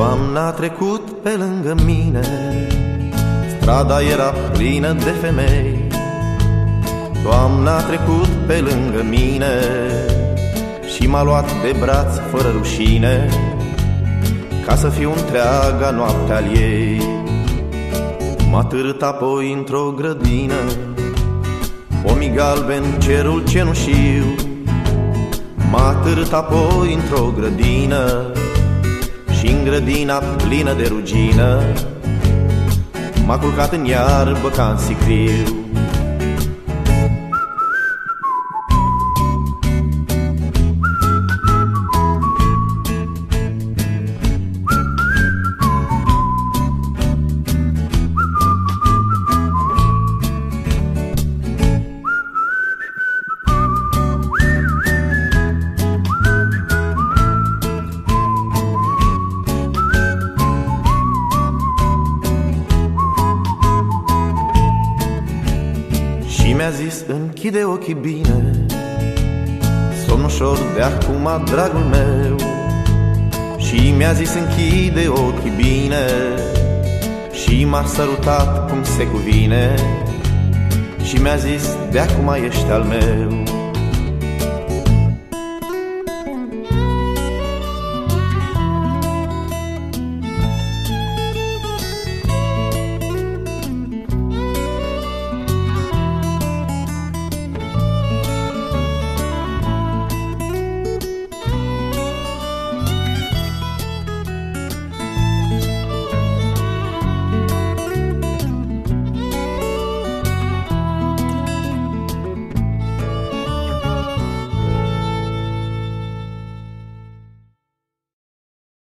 Toamna a trecut pe lângă mine Strada era plină de femei. Toamna a trecut pe lângă mine Și m-a luat de braț fără rușine Ca să fiu întreaga noapte al ei. M-a târât apoi într-o grădină Pomii galben, cerul cenușiu M-a târât apoi într-o grădină și în grădina plină de rugină. M-a culcat în iarbă ca în sicriu mi-a zis închide ochii bine Somn ușor de acum, dragul meu. Și mi-a zis închide ochii bine Și m-a sărutat cum se cuvine. Și mi-a zis de acum ești al meu